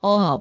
哦